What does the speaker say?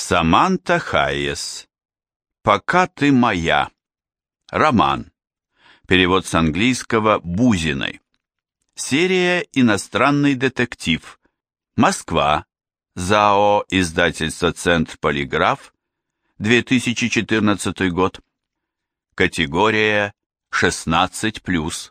Саманта Хайес. «Пока ты моя». Роман. Перевод с английского Бузиной. Серия «Иностранный детектив». Москва. ЗАО «Издательство Центр Полиграф». 2014 год. Категория 16+.